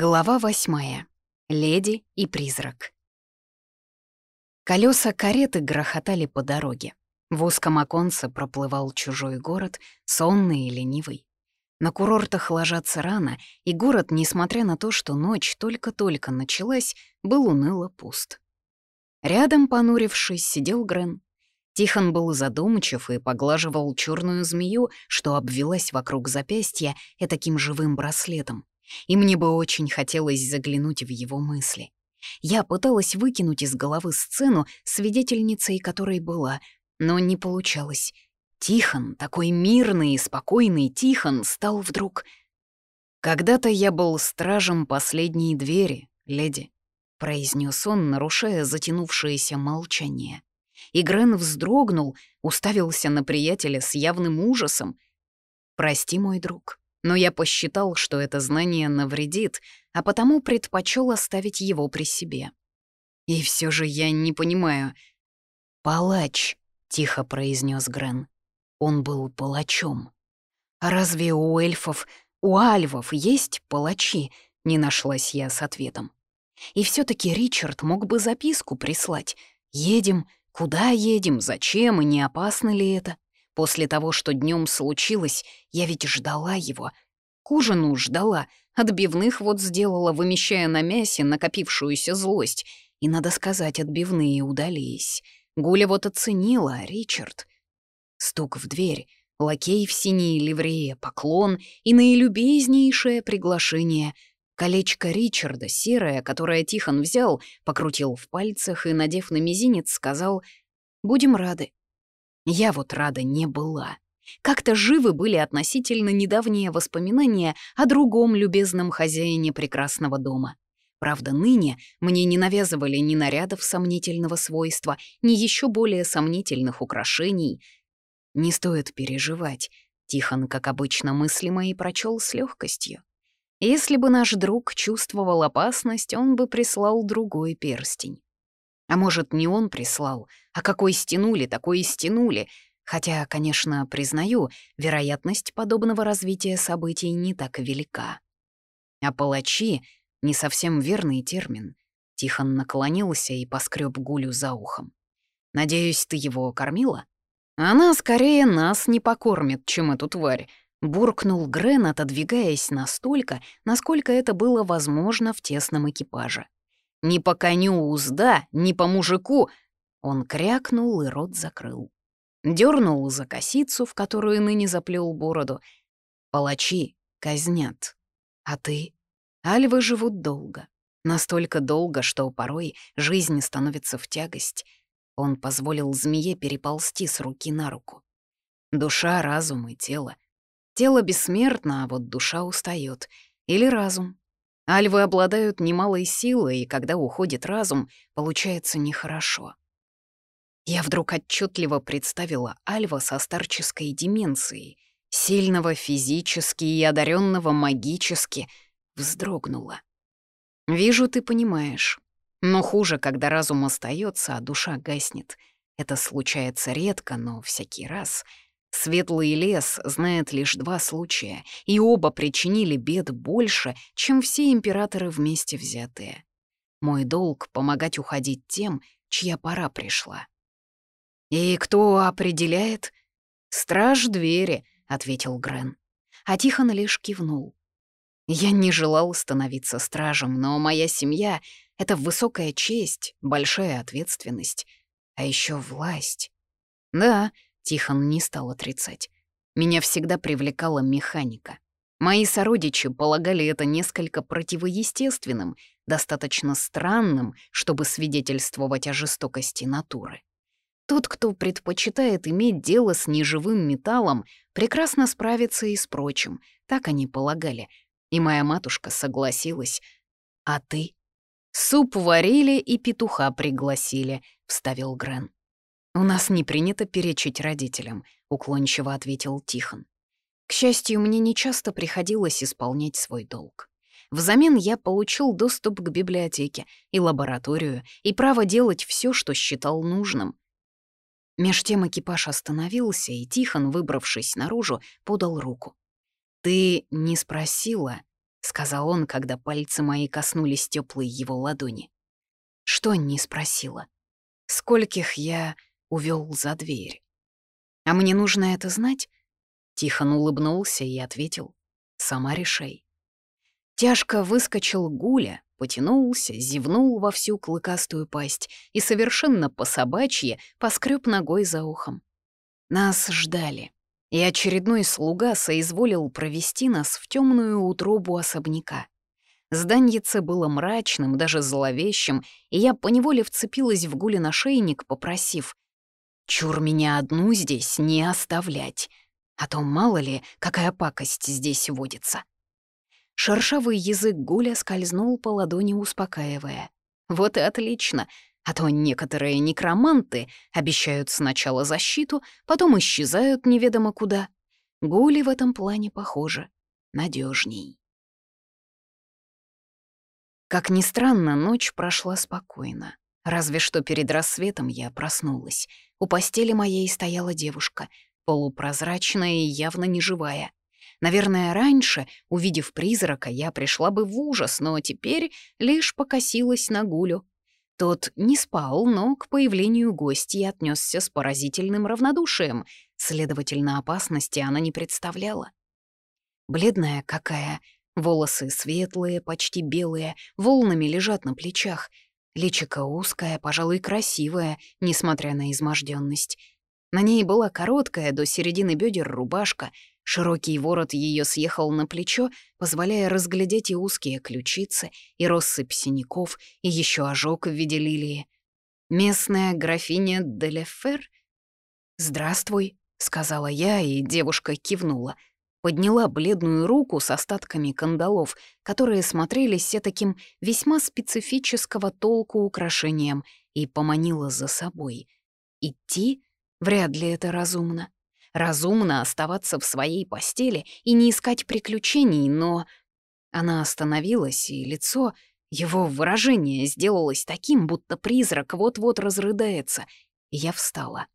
Глава восьмая. Леди и призрак. Колеса кареты грохотали по дороге. В узком оконце проплывал чужой город, сонный и ленивый. На курортах ложатся рано, и город, несмотря на то, что ночь только-только началась, был уныло пуст. Рядом, понурившись, сидел Грен. Тихон был задумчив и поглаживал черную змею, что обвелась вокруг запястья таким живым браслетом и мне бы очень хотелось заглянуть в его мысли. Я пыталась выкинуть из головы сцену, свидетельницей которой была, но не получалось. Тихон, такой мирный и спокойный Тихон, стал вдруг... «Когда-то я был стражем последней двери, леди», — произнес он, нарушая затянувшееся молчание. И Грен вздрогнул, уставился на приятеля с явным ужасом. «Прости, мой друг, но я посчитал, что это знание навредит, а потому предпочел оставить его при себе. И все же я не понимаю. «Палач», — тихо произнес Грен. Он был палачом. «А разве у эльфов, у альвов есть палачи?» — не нашлась я с ответом. И все таки Ричард мог бы записку прислать. «Едем, куда едем, зачем и не опасно ли это?» После того, что днем случилось, я ведь ждала его. К ужину ждала, отбивных вот сделала, вымещая на мясе накопившуюся злость. И, надо сказать, отбивные удались. Гуля вот оценила, а Ричард... Стук в дверь, лакей в синей ливрее, поклон и наилюбезнейшее приглашение — Колечко Ричарда, серое, которое Тихон взял, покрутил в пальцах и, надев на мизинец, сказал «Будем рады». Я вот рада не была. Как-то живы были относительно недавние воспоминания о другом любезном хозяине прекрасного дома. Правда, ныне мне не навязывали ни нарядов сомнительного свойства, ни еще более сомнительных украшений. Не стоит переживать. Тихон, как обычно, мысли мои прочел с легкостью. Если бы наш друг чувствовал опасность, он бы прислал другой перстень. А может, не он прислал, а какой стянули, такой и стянули. Хотя, конечно, признаю, вероятность подобного развития событий не так велика. А палачи — не совсем верный термин. Тихон наклонился и поскреб Гулю за ухом. «Надеюсь, ты его кормила?» «Она скорее нас не покормит, чем эту тварь», — буркнул Грен, отодвигаясь настолько, насколько это было возможно в тесном экипаже. Ни по коню узда, ни по мужику. Он крякнул и рот закрыл. Дернул за косицу, в которую ныне заплел бороду. Палачи казнят. А ты? Альвы живут долго. Настолько долго, что порой жизнь становится в тягость. Он позволил змее переползти с руки на руку. Душа, разум и тело. Тело бессмертно, а вот душа устает. Или разум. Альвы обладают немалой силой, и когда уходит разум, получается нехорошо. Я вдруг отчетливо представила Альва со старческой деменцией, сильного физически и одаренного магически, вздрогнула. «Вижу, ты понимаешь. Но хуже, когда разум остается, а душа гаснет. Это случается редко, но всякий раз — Светлый лес знает лишь два случая, и оба причинили бед больше, чем все императоры вместе взятые. Мой долг — помогать уходить тем, чья пора пришла. «И кто определяет?» «Страж двери», — ответил Грен. А Тихон лишь кивнул. Я не желал становиться стражем, но моя семья — это высокая честь, большая ответственность, а еще власть. Да, Тихон не стал отрицать. Меня всегда привлекала механика. Мои сородичи полагали это несколько противоестественным, достаточно странным, чтобы свидетельствовать о жестокости натуры. Тот, кто предпочитает иметь дело с неживым металлом, прекрасно справится и с прочим, так они полагали. И моя матушка согласилась. «А ты?» «Суп варили и петуха пригласили», — вставил Грен. «У нас не принято перечить родителям», — уклончиво ответил Тихон. К счастью, мне нечасто приходилось исполнять свой долг. Взамен я получил доступ к библиотеке и лабораторию и право делать все, что считал нужным. Меж тем экипаж остановился, и Тихон, выбравшись наружу, подал руку. «Ты не спросила?» — сказал он, когда пальцы мои коснулись теплой его ладони. Что не спросила? Скольких я увел за дверь? А мне нужно это знать? Тихон улыбнулся и ответил. Сама решай. Тяжко выскочил Гуля, потянулся, зевнул во всю клыкастую пасть и совершенно по-собачье поскреб ногой за ухом. Нас ждали и очередной слуга соизволил провести нас в темную утробу особняка. Зданьице было мрачным, даже зловещим, и я поневоле вцепилась в Гулин ошейник, попросив «Чур меня одну здесь не оставлять, а то мало ли, какая пакость здесь водится». Шершавый язык Гуля скользнул по ладони, успокаивая. «Вот и отлично, а то некоторые некроманты обещают сначала защиту, потом исчезают неведомо куда. Гули в этом плане похоже надежней. Как ни странно, ночь прошла спокойно. Разве что перед рассветом я проснулась. У постели моей стояла девушка, полупрозрачная и явно неживая. Наверное, раньше, увидев призрака, я пришла бы в ужас, но теперь лишь покосилась на Гулю, тот не спал, но к появлению гостей отнесся с поразительным равнодушием, следовательно, опасности она не представляла. Бледная какая, волосы светлые, почти белые, волнами лежат на плечах, личико узкое, пожалуй, красивое, несмотря на изможденность. На ней была короткая до середины бедер рубашка, Широкий ворот ее съехал на плечо, позволяя разглядеть и узкие ключицы, и россыпь синяков, и еще ожог в виде лилии. Местная графиня Делефер? «Здравствуй», — сказала я, и девушка кивнула. Подняла бледную руку с остатками кандалов, которые смотрелись все таким весьма специфического толку украшением, и поманила за собой. Идти? Вряд ли это разумно разумно оставаться в своей постели и не искать приключений, но... Она остановилась, и лицо, его выражение сделалось таким, будто призрак вот-вот разрыдается, я встала.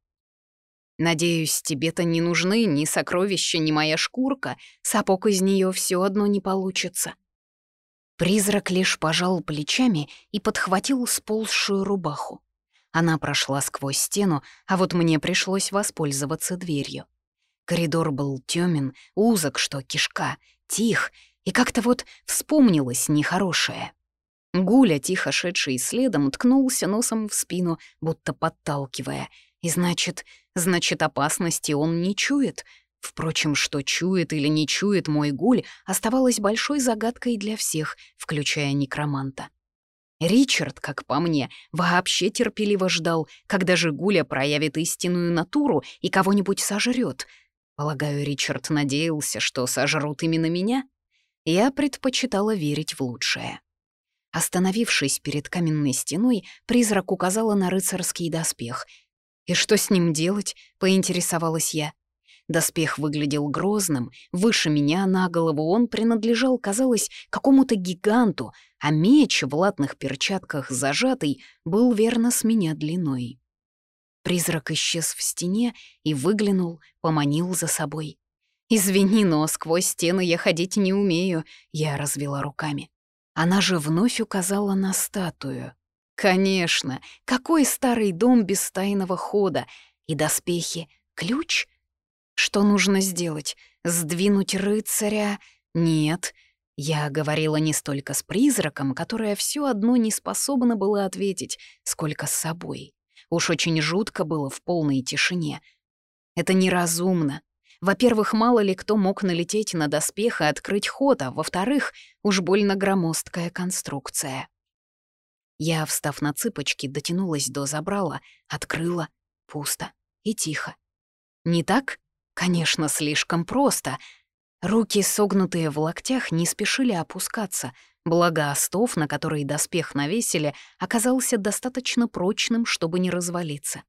«Надеюсь, тебе-то не нужны ни сокровища, ни моя шкурка, сапог из нее все одно не получится». Призрак лишь пожал плечами и подхватил сползшую рубаху. Она прошла сквозь стену, а вот мне пришлось воспользоваться дверью. Коридор был тёмен, узок, что кишка, тих, и как-то вот вспомнилось нехорошее. Гуля, тихо шедший следом, ткнулся носом в спину, будто подталкивая. И значит, значит, опасности он не чует. Впрочем, что чует или не чует мой гуль, оставалось большой загадкой для всех, включая некроманта. Ричард, как по мне, вообще терпеливо ждал, когда же Гуля проявит истинную натуру и кого-нибудь сожрет. Полагаю, Ричард надеялся, что сожрут именно меня? Я предпочитала верить в лучшее. Остановившись перед каменной стеной, призрак указала на рыцарский доспех. «И что с ним делать?» — поинтересовалась я. Доспех выглядел грозным, выше меня на голову он принадлежал, казалось, какому-то гиганту, а меч в латных перчатках зажатый был верно с меня длиной. Призрак исчез в стене и выглянул, поманил за собой. «Извини, но сквозь стены я ходить не умею», — я развела руками. Она же вновь указала на статую. «Конечно, какой старый дом без тайного хода? И доспехи — ключ?» Что нужно сделать? Сдвинуть рыцаря? Нет. Я говорила не столько с призраком, которая все одно не способна была ответить, сколько с собой. Уж очень жутко было в полной тишине. Это неразумно. Во-первых, мало ли кто мог налететь на доспех и открыть ход, а во-вторых, уж больно громоздкая конструкция. Я, встав на цыпочки, дотянулась до забрала, открыла, пусто и тихо. Не так? Конечно, слишком просто. Руки, согнутые в локтях, не спешили опускаться, благо остов, на который доспех навесили, оказался достаточно прочным, чтобы не развалиться.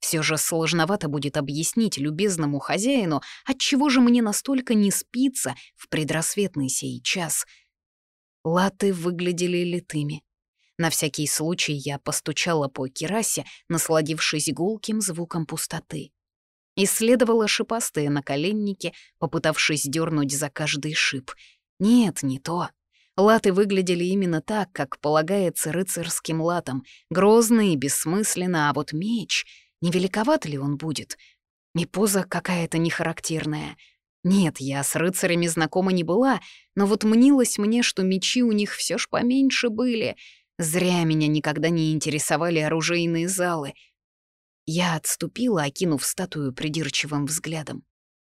Все же сложновато будет объяснить любезному хозяину, отчего же мне настолько не спится в предрассветный сей час. Латы выглядели литыми. На всякий случай я постучала по керасе, насладившись гулким звуком пустоты. Исследовала шипастые наколенники, попытавшись дернуть за каждый шип. Нет, не то. Латы выглядели именно так, как полагается рыцарским латам, грозно и бессмысленно, а вот меч, не великоват ли он будет? И поза какая-то нехарактерная. Нет, я с рыцарями знакома не была, но вот мнилось мне, что мечи у них все ж поменьше были. Зря меня никогда не интересовали оружейные залы. Я отступила, окинув статую придирчивым взглядом.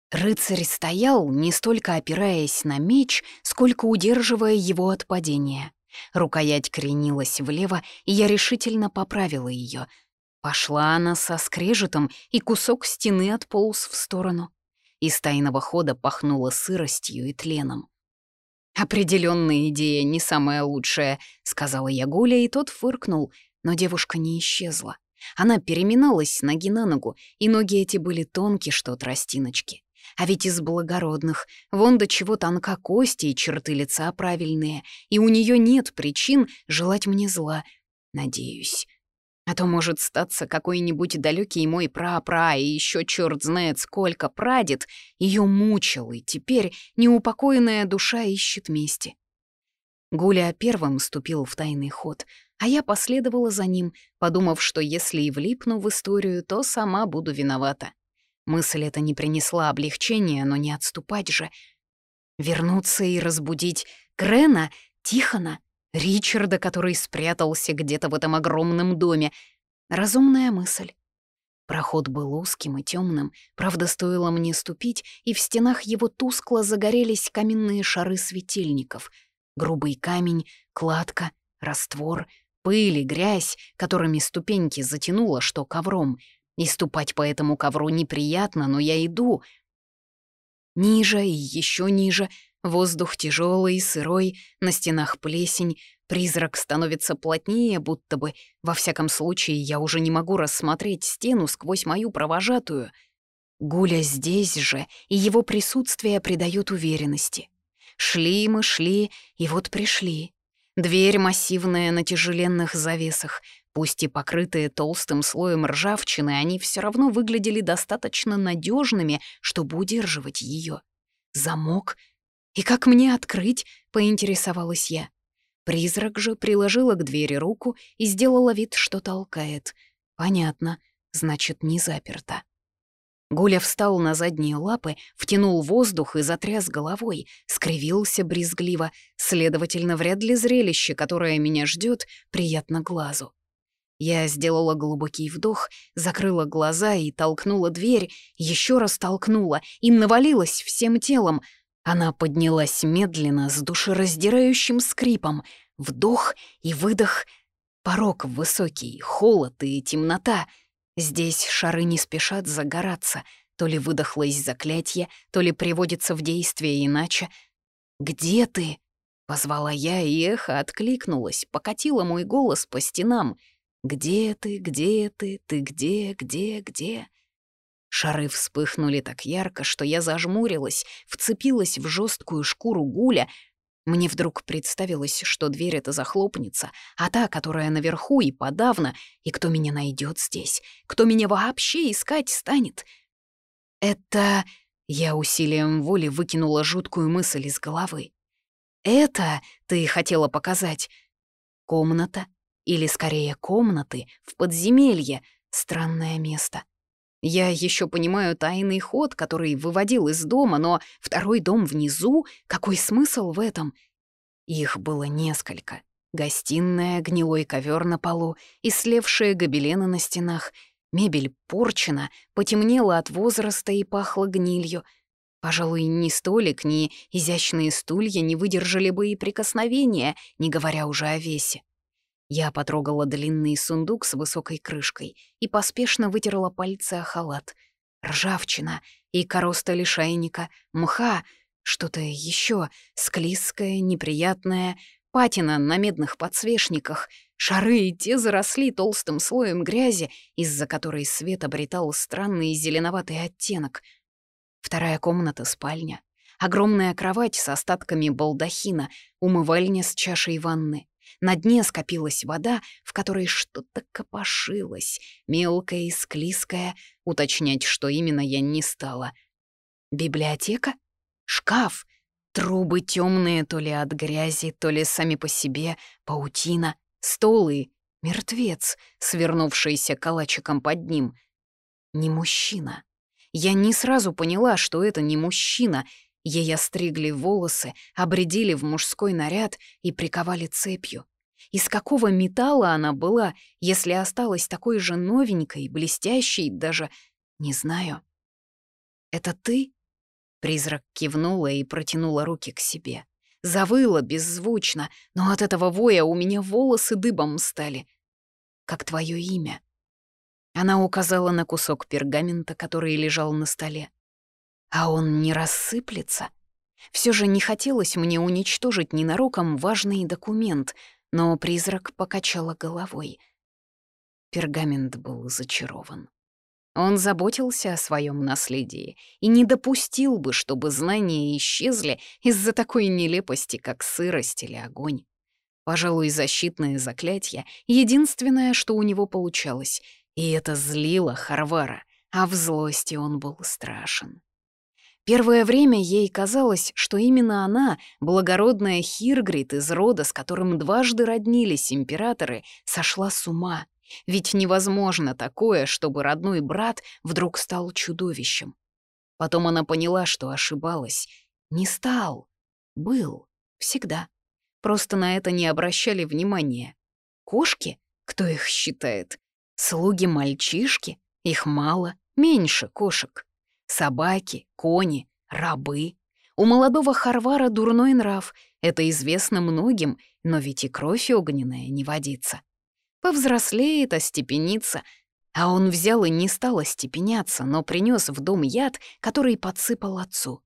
Рыцарь стоял, не столько опираясь на меч, сколько удерживая его от падения. Рукоять кренилась влево, и я решительно поправила ее. Пошла она со скрежетом, и кусок стены отполз в сторону. Из тайного хода пахнуло сыростью и тленом. «Определённая идея не самая лучшая», — сказала я Гуля, и тот фыркнул, но девушка не исчезла. Она переминалась ноги на ногу, и ноги эти были тонкие, что тростиночки. А ведь из благородных, вон до чего тонка кости и черты лица правильные, и у нее нет причин желать мне зла, надеюсь. А то может статься какой-нибудь далекий мой пра-пра и еще черт знает сколько прадед ее мучил, и теперь неупокоенная душа ищет мести. Гуля первым ступил в тайный ход, а я последовала за ним, подумав, что если и влипну в историю, то сама буду виновата. Мысль эта не принесла облегчения, но не отступать же. Вернуться и разбудить Грена, Тихона, Ричарда, который спрятался где-то в этом огромном доме. Разумная мысль. Проход был узким и темным, правда, стоило мне ступить, и в стенах его тускло загорелись каменные шары светильников. Грубый камень, кладка, раствор, пыль и грязь, которыми ступеньки затянуло, что ковром — и ступать по этому ковру неприятно, но я иду. Ниже и еще ниже. Воздух тяжелый, сырой, на стенах плесень. Призрак становится плотнее, будто бы. Во всяком случае, я уже не могу рассмотреть стену сквозь мою провожатую. Гуля здесь же, и его присутствие придает уверенности. Шли мы, шли, и вот пришли. Дверь массивная на тяжеленных завесах, Пусть и покрытые толстым слоем ржавчины, они все равно выглядели достаточно надежными, чтобы удерживать ее. Замок. И как мне открыть? поинтересовалась я. Призрак же приложила к двери руку и сделала вид, что толкает. Понятно, значит, не заперта. Гуля встал на задние лапы, втянул воздух и затряс головой, скривился брезгливо, следовательно, вряд ли зрелище, которое меня ждет, приятно глазу. Я сделала глубокий вдох, закрыла глаза и толкнула дверь, еще раз толкнула и навалилась всем телом. Она поднялась медленно, с душераздирающим скрипом. Вдох и выдох. Порог высокий, холод и темнота. Здесь шары не спешат загораться. То ли выдохлось заклятие, то ли приводится в действие иначе. «Где ты?» — позвала я, и эхо откликнулось, покатило мой голос по стенам — «Где ты, где ты, ты где, где, где?» Шары вспыхнули так ярко, что я зажмурилась, вцепилась в жесткую шкуру гуля. Мне вдруг представилось, что дверь эта захлопнется, а та, которая наверху и подавно, и кто меня найдет здесь, кто меня вообще искать станет. Это... Я усилием воли выкинула жуткую мысль из головы. «Это ты хотела показать?» Комната, или, скорее, комнаты в подземелье. Странное место. Я еще понимаю тайный ход, который выводил из дома, но второй дом внизу, какой смысл в этом? Их было несколько. Гостиная, гнилой ковер на полу, ислевшие гобелены на стенах, мебель порчена, потемнела от возраста и пахла гнилью. Пожалуй, ни столик, ни изящные стулья не выдержали бы и прикосновения, не говоря уже о весе. Я потрогала длинный сундук с высокой крышкой и поспешно вытерла пальцы о халат. Ржавчина и короста лишайника, мха, что-то еще склизкое, неприятное, патина на медных подсвечниках, шары и те заросли толстым слоем грязи, из-за которой свет обретал странный зеленоватый оттенок. Вторая комната — спальня. Огромная кровать с остатками балдахина, умывальня с чашей ванны. На дне скопилась вода, в которой что-то копошилось, мелкое и склизкое, уточнять, что именно я не стала. Библиотека? Шкаф? Трубы темные то ли от грязи, то ли сами по себе, паутина, столы, мертвец, свернувшийся калачиком под ним. Не мужчина. Я не сразу поняла, что это не мужчина. Ей остригли волосы, обредили в мужской наряд и приковали цепью. Из какого металла она была, если осталась такой же новенькой, блестящей, даже не знаю. «Это ты?» Призрак кивнула и протянула руки к себе. Завыла беззвучно, но от этого воя у меня волосы дыбом стали. «Как твое имя?» Она указала на кусок пергамента, который лежал на столе. «А он не рассыплется?» Все же не хотелось мне уничтожить ненароком важный документ, но призрак покачала головой. Пергамент был зачарован. Он заботился о своем наследии и не допустил бы, чтобы знания исчезли из-за такой нелепости, как сырость или огонь. Пожалуй, защитное заклятие — единственное, что у него получалось, и это злило Харвара, а в злости он был страшен. Первое время ей казалось, что именно она, благородная Хиргрид из рода, с которым дважды роднились императоры, сошла с ума — ведь невозможно такое, чтобы родной брат вдруг стал чудовищем. Потом она поняла, что ошибалась. Не стал. Был. Всегда. Просто на это не обращали внимания. Кошки? Кто их считает? Слуги-мальчишки? Их мало, меньше кошек. Собаки, кони, рабы. У молодого Харвара дурной нрав. Это известно многим, но ведь и кровь огненная не водится. Повзрослеет, остепенится. А он взял и не стал остепеняться, но принес в дом яд, который подсыпал отцу.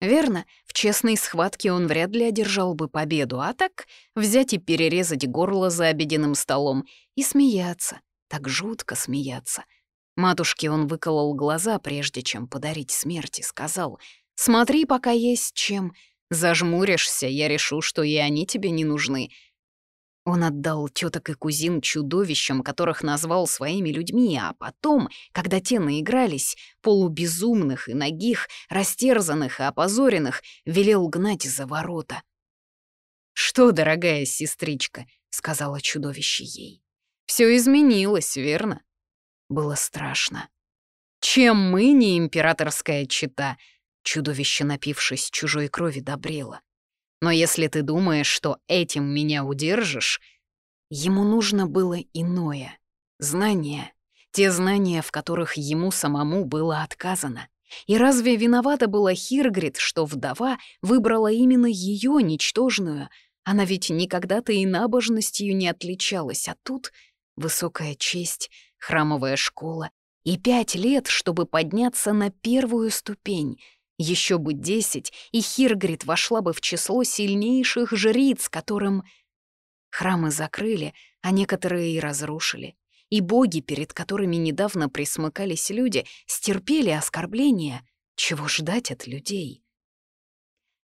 Верно, в честной схватке он вряд ли одержал бы победу, а так взять и перерезать горло за обеденным столом и смеяться, так жутко смеяться. Матушке он выколол глаза, прежде чем подарить смерти, сказал, «Смотри, пока есть чем. Зажмуришься, я решу, что и они тебе не нужны. Он отдал теток и кузин чудовищам, которых назвал своими людьми, а потом, когда те наигрались, полубезумных и ногих, растерзанных и опозоренных, велел гнать за ворота. «Что, дорогая сестричка?» — сказала чудовище ей. Все изменилось, верно?» Было страшно. «Чем мы не императорская чита?» Чудовище, напившись чужой крови, добрело. Но если ты думаешь, что этим меня удержишь, ему нужно было иное — знание, те знания, в которых ему самому было отказано. И разве виновата была Хиргрид, что вдова выбрала именно ее ничтожную? Она ведь никогда-то и набожностью не отличалась, а тут высокая честь, храмовая школа и пять лет, чтобы подняться на первую ступень — еще бы десять, и Хиргрид вошла бы в число сильнейших жриц, которым... Храмы закрыли, а некоторые и разрушили. И боги, перед которыми недавно присмыкались люди, стерпели оскорбления. Чего ждать от людей?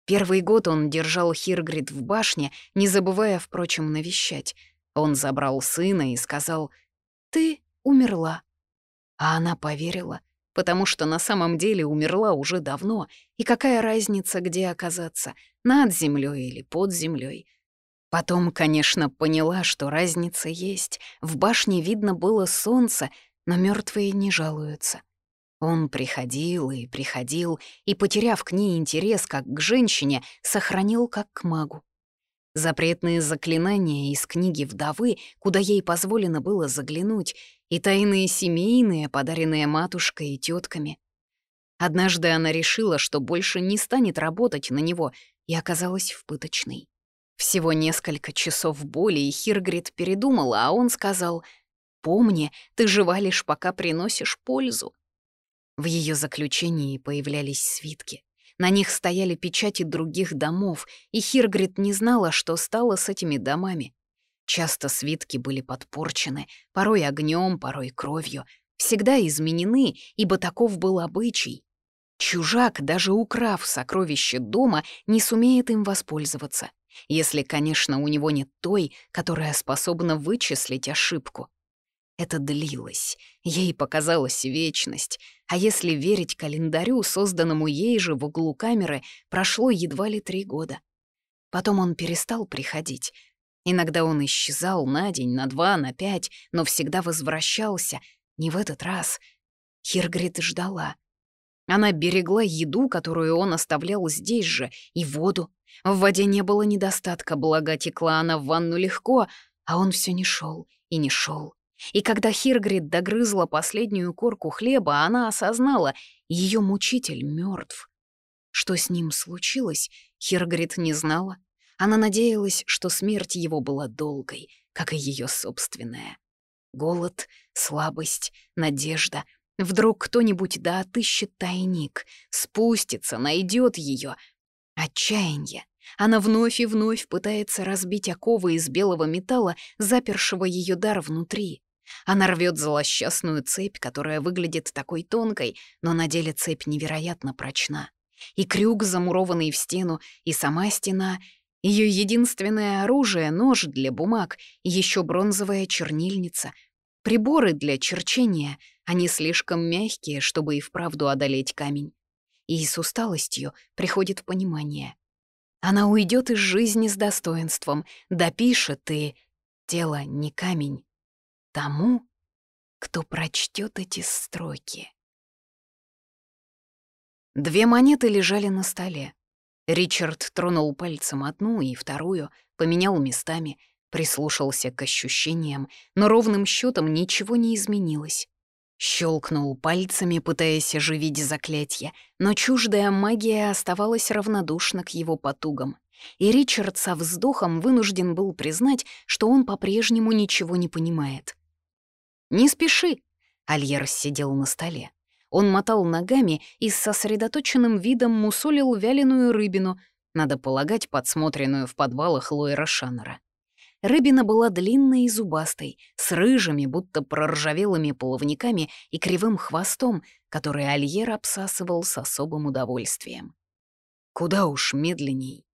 Первый год он держал Хиргрид в башне, не забывая, впрочем, навещать. Он забрал сына и сказал «Ты умерла». А она поверила — потому что на самом деле умерла уже давно, и какая разница, где оказаться, над землей или под землей. Потом, конечно, поняла, что разница есть. В башне видно было солнце, но мертвые не жалуются. Он приходил и приходил, и, потеряв к ней интерес как к женщине, сохранил как к магу. Запретные заклинания из книги «Вдовы», куда ей позволено было заглянуть, и тайные семейные, подаренные матушкой и тетками. Однажды она решила, что больше не станет работать на него, и оказалась в пыточной. Всего несколько часов боли, и Хиргрид передумала, а он сказал, «Помни, ты жива лишь пока приносишь пользу». В ее заключении появлялись свитки. На них стояли печати других домов, и Хиргрид не знала, что стало с этими домами. Часто свитки были подпорчены, порой огнем, порой кровью, всегда изменены, ибо таков был обычай. Чужак, даже украв сокровище дома, не сумеет им воспользоваться, если, конечно, у него нет той, которая способна вычислить ошибку. Это длилось. Ей показалась вечность. А если верить календарю, созданному ей же в углу камеры, прошло едва ли три года. Потом он перестал приходить. Иногда он исчезал на день, на два, на пять, но всегда возвращался. Не в этот раз. Хиргрид ждала. Она берегла еду, которую он оставлял здесь же, и воду. В воде не было недостатка, благо текла она в ванну легко, а он все не шел и не шел. И когда Хиргрид догрызла последнюю корку хлеба, она осознала, ее мучитель мертв. Что с ним случилось, Хиргрид не знала. Она надеялась, что смерть его была долгой, как и ее собственная. Голод, слабость, надежда. Вдруг кто-нибудь да отыщет тайник, спустится, найдет ее. Отчаяние. Она вновь и вновь пытается разбить оковы из белого металла, запершего ее дар внутри. Она рвет злосчастную цепь, которая выглядит такой тонкой, но на деле цепь невероятно прочна. И крюк, замурованный в стену, и сама стена, ее единственное оружие — нож для бумаг, и еще бронзовая чернильница. Приборы для черчения, они слишком мягкие, чтобы и вправду одолеть камень. И с усталостью приходит понимание. Она уйдет из жизни с достоинством, допишет и... Тело не камень, тому, кто прочтет эти строки. Две монеты лежали на столе. Ричард тронул пальцем одну и вторую, поменял местами, прислушался к ощущениям, но ровным счетом ничего не изменилось. Щелкнул пальцами, пытаясь оживить заклятие, но чуждая магия оставалась равнодушна к его потугам. И Ричард со вздохом вынужден был признать, что он по-прежнему ничего не понимает. «Не спеши!» — Альер сидел на столе. Он мотал ногами и с сосредоточенным видом мусолил вяленую рыбину, надо полагать, подсмотренную в подвалах Лойра Шаннера. Рыбина была длинной и зубастой, с рыжими, будто проржавелыми половниками и кривым хвостом, который Альер обсасывал с особым удовольствием. Куда уж медленней.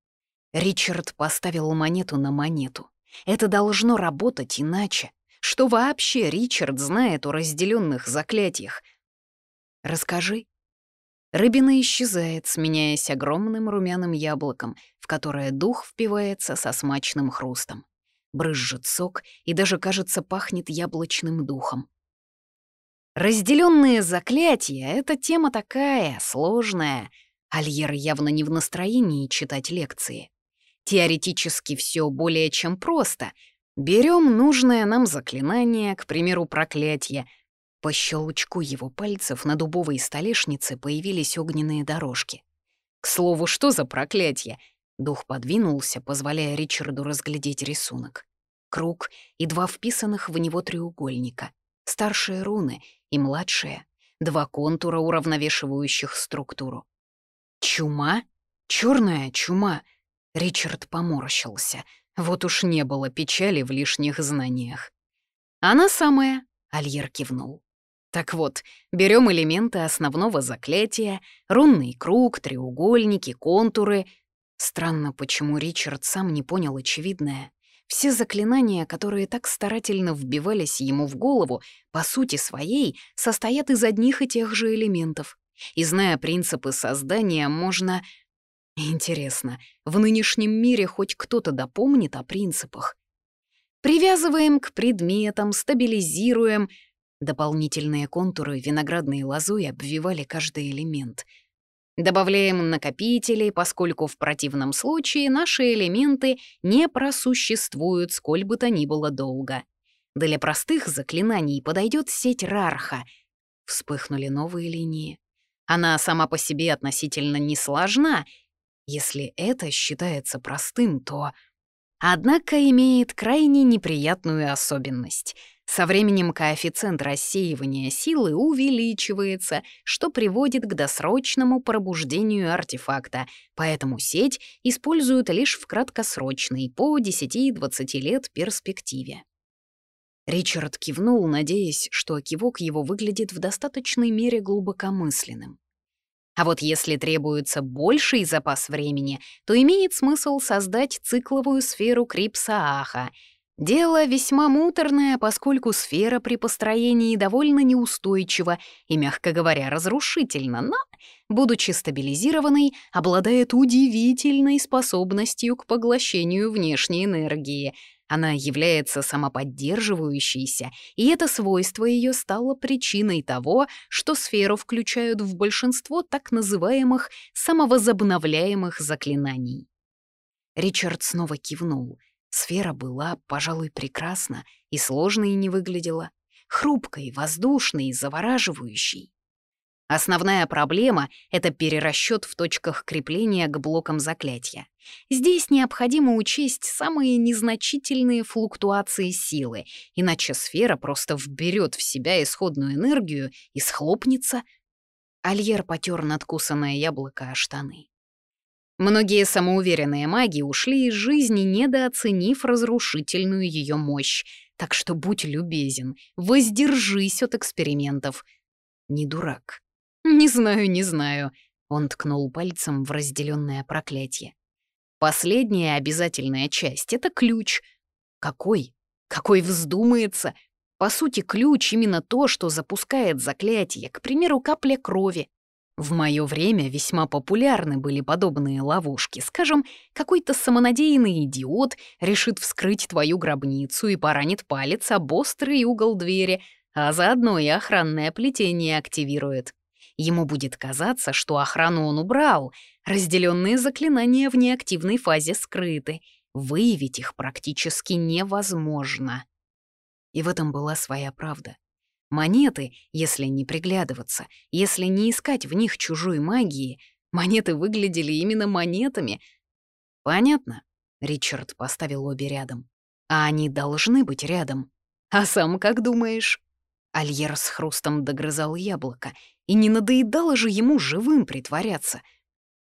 Ричард поставил монету на монету. Это должно работать иначе. Что вообще Ричард знает о разделенных заклятиях? Расскажи. Рыбина исчезает, сменяясь огромным румяным яблоком, в которое дух впивается со смачным хрустом. Брызжет сок и даже, кажется, пахнет яблочным духом. Разделенные заклятия — это тема такая, сложная. Альер явно не в настроении читать лекции. Теоретически все более чем просто — Берем нужное нам заклинание, к примеру, проклятие. По щелчку его пальцев на дубовой столешнице появились огненные дорожки. К слову, что за проклятие? Дух подвинулся, позволяя Ричарду разглядеть рисунок. Круг и два вписанных в него треугольника. Старшие руны и младшие. Два контура, уравновешивающих структуру. Чума? Черная чума. Ричард поморщился — вот уж не было печали в лишних знаниях. «Она самая», — Альер кивнул. Так вот, берем элементы основного заклятия, рунный круг, треугольники, контуры. Странно, почему Ричард сам не понял очевидное. Все заклинания, которые так старательно вбивались ему в голову, по сути своей, состоят из одних и тех же элементов. И зная принципы создания, можно Интересно, в нынешнем мире хоть кто-то допомнит о принципах? Привязываем к предметам, стабилизируем. Дополнительные контуры виноградной лозой обвивали каждый элемент. Добавляем накопители, поскольку в противном случае наши элементы не просуществуют сколь бы то ни было долго. Для простых заклинаний подойдет сеть Рарха. Вспыхнули новые линии. Она сама по себе относительно несложна — если это считается простым, то... Однако имеет крайне неприятную особенность. Со временем коэффициент рассеивания силы увеличивается, что приводит к досрочному пробуждению артефакта, поэтому сеть используют лишь в краткосрочной, по 10-20 лет перспективе. Ричард кивнул, надеясь, что кивок его выглядит в достаточной мере глубокомысленным. А вот если требуется больший запас времени, то имеет смысл создать цикловую сферу Крипсааха. Дело весьма муторное, поскольку сфера при построении довольно неустойчива и, мягко говоря, разрушительна, но, будучи стабилизированной, обладает удивительной способностью к поглощению внешней энергии. Она является самоподдерживающейся, и это свойство ее стало причиной того, что сферу включают в большинство так называемых самовозобновляемых заклинаний. Ричард снова кивнул — Сфера была, пожалуй, прекрасна и сложной не выглядела, хрупкой, воздушной, завораживающей. Основная проблема — это перерасчет в точках крепления к блокам заклятия. Здесь необходимо учесть самые незначительные флуктуации силы, иначе сфера просто вберет в себя исходную энергию и схлопнется. Альер потер надкусанное яблоко о штаны. Многие самоуверенные маги ушли из жизни, недооценив разрушительную ее мощь. Так что будь любезен, воздержись от экспериментов. Не дурак. Не знаю, не знаю. Он ткнул пальцем в разделенное проклятие. Последняя обязательная часть — это ключ. Какой? Какой вздумается? По сути, ключ именно то, что запускает заклятие, к примеру, капля крови. В мое время весьма популярны были подобные ловушки. Скажем, какой-то самонадеянный идиот решит вскрыть твою гробницу и поранит палец об острый угол двери, а заодно и охранное плетение активирует. Ему будет казаться, что охрану он убрал, разделенные заклинания в неактивной фазе скрыты. Выявить их практически невозможно. И в этом была своя правда. Монеты, если не приглядываться, если не искать в них чужой магии, монеты выглядели именно монетами. Понятно? Ричард поставил обе рядом. А они должны быть рядом. А сам как думаешь? Альер с хрустом догрызал яблоко, и не надоедало же ему живым притворяться.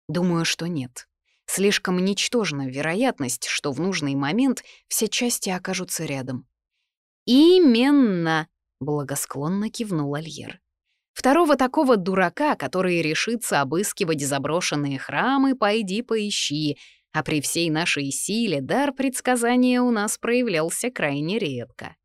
Думаю, что нет. Слишком ничтожна вероятность, что в нужный момент все части окажутся рядом. «Именно!» — благосклонно кивнул Альер. «Второго такого дурака, который решится обыскивать заброшенные храмы, пойди поищи, а при всей нашей силе дар предсказания у нас проявлялся крайне редко».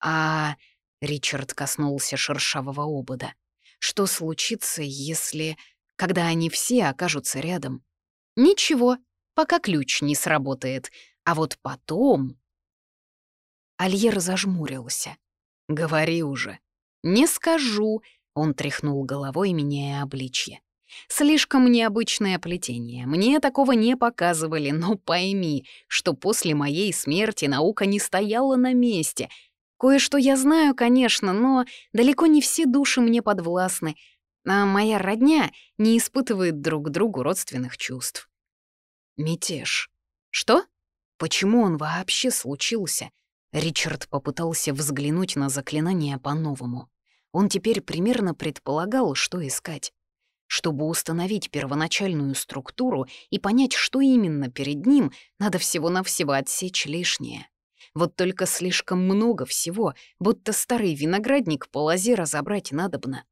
«А...» — Ричард коснулся шершавого обода. «Что случится, если... когда они все окажутся рядом?» «Ничего, пока ключ не сработает, а вот потом...» Альер зажмурился. «Говори уже». «Не скажу», — он тряхнул головой, меняя обличье. «Слишком необычное плетение. Мне такого не показывали, но пойми, что после моей смерти наука не стояла на месте. Кое-что я знаю, конечно, но далеко не все души мне подвластны, а моя родня не испытывает друг другу родственных чувств». «Мятеж. Что? Почему он вообще случился?» Ричард попытался взглянуть на заклинание по-новому. Он теперь примерно предполагал, что искать. Чтобы установить первоначальную структуру и понять, что именно перед ним, надо всего-навсего отсечь лишнее. Вот только слишком много всего, будто старый виноградник по лозе разобрать надобно.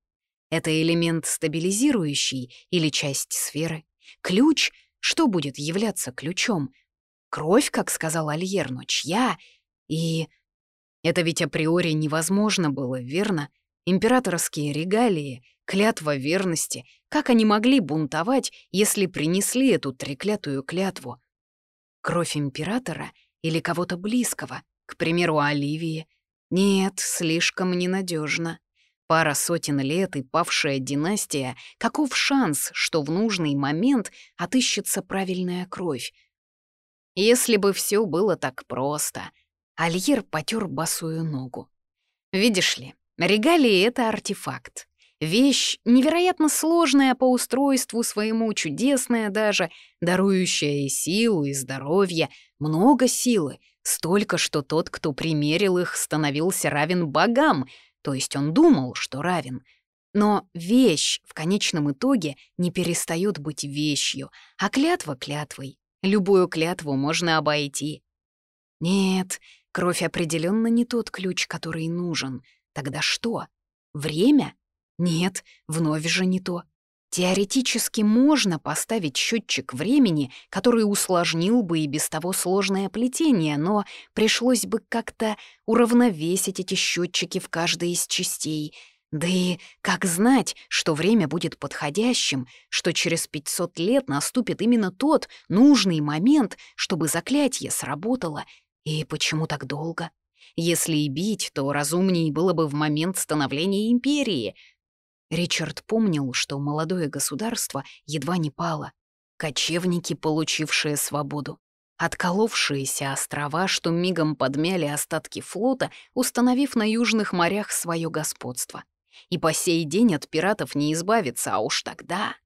Это элемент стабилизирующий или часть сферы? Ключ? Что будет являться ключом? Кровь, как сказал Альер, но чья? И это ведь априори невозможно было, верно? Императорские регалии, клятва верности. Как они могли бунтовать, если принесли эту треклятую клятву? Кровь императора или кого-то близкого, к примеру, Оливии? Нет, слишком ненадежно. Пара сотен лет и павшая династия, каков шанс, что в нужный момент отыщется правильная кровь? Если бы все было так просто — Альер потер босую ногу. «Видишь ли, регалии — это артефакт. Вещь невероятно сложная по устройству своему, чудесная даже, дарующая и силу, и здоровье, много силы, столько, что тот, кто примерил их, становился равен богам, то есть он думал, что равен. Но вещь в конечном итоге не перестает быть вещью, а клятва — клятвой. Любую клятву можно обойти. Нет, Кровь определенно не тот ключ, который нужен. Тогда что? Время? Нет, вновь же не то. Теоретически можно поставить счетчик времени, который усложнил бы и без того сложное плетение, но пришлось бы как-то уравновесить эти счетчики в каждой из частей. Да и как знать, что время будет подходящим, что через 500 лет наступит именно тот нужный момент, чтобы заклятие сработало? И почему так долго? Если и бить, то разумнее было бы в момент становления империи — Ричард помнил, что молодое государство едва не пало. Кочевники, получившие свободу. Отколовшиеся острова, что мигом подмяли остатки флота, установив на южных морях свое господство. И по сей день от пиратов не избавиться, а уж тогда...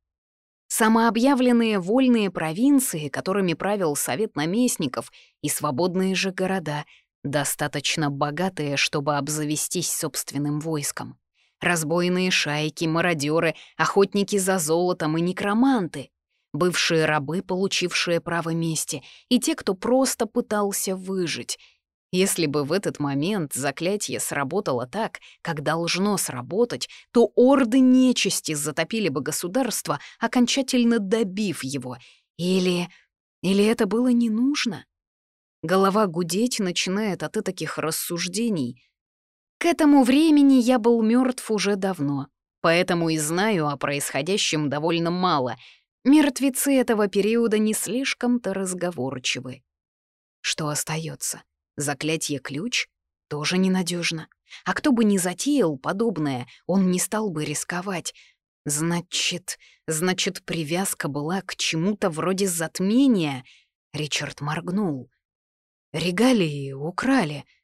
Самообъявленные вольные провинции, которыми правил совет наместников, и свободные же города, достаточно богатые, чтобы обзавестись собственным войском разбойные шайки, мародеры, охотники за золотом и некроманты, бывшие рабы, получившие право мести, и те, кто просто пытался выжить. Если бы в этот момент заклятие сработало так, как должно сработать, то орды нечисти затопили бы государство, окончательно добив его. Или... или это было не нужно? Голова гудеть начинает от таких рассуждений — к этому времени я был мертв уже давно, поэтому и знаю о происходящем довольно мало. Мертвецы этого периода не слишком-то разговорчивы. Что остается? Заклятие ключ? Тоже ненадежно. А кто бы ни затеял подобное, он не стал бы рисковать. Значит, значит, привязка была к чему-то вроде затмения. Ричард моргнул. Регалии украли —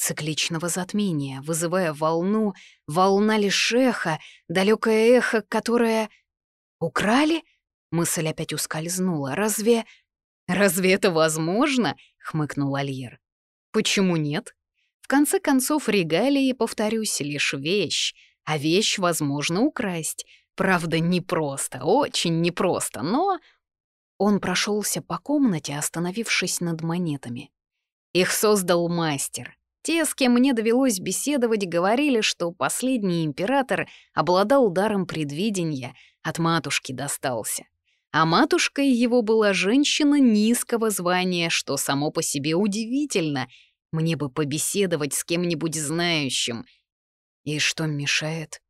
цикличного затмения, вызывая волну, волна лишь эхо, далекое эхо, которое... «Украли?» — мысль опять ускользнула. «Разве... разве это возможно?» — хмыкнул Альер. «Почему нет? В конце концов, регалии, повторюсь, лишь вещь, а вещь возможно украсть. Правда, непросто, очень непросто, но...» Он прошелся по комнате, остановившись над монетами. Их создал мастер, те, с кем мне довелось беседовать, говорили, что последний император обладал даром предвидения, от матушки достался. А матушкой его была женщина низкого звания, что само по себе удивительно. Мне бы побеседовать с кем-нибудь знающим. И что мешает?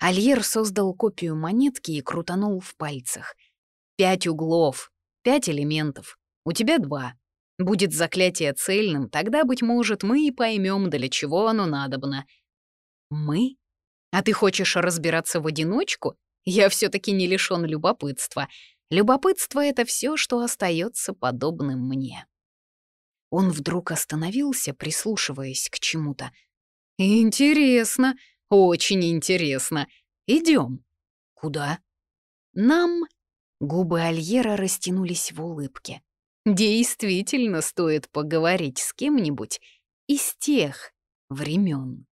Альер создал копию монетки и крутанул в пальцах. Пять углов, пять элементов. У тебя два. Будет заклятие цельным, тогда, быть может, мы и поймем, для чего оно надобно. Мы? А ты хочешь разбираться в одиночку? Я все таки не лишён любопытства. Любопытство — это все, что остается подобным мне. Он вдруг остановился, прислушиваясь к чему-то. «Интересно, очень интересно. Идем. «Куда?» «Нам...» Губы Альера растянулись в улыбке. Действительно стоит поговорить с кем-нибудь из тех времен.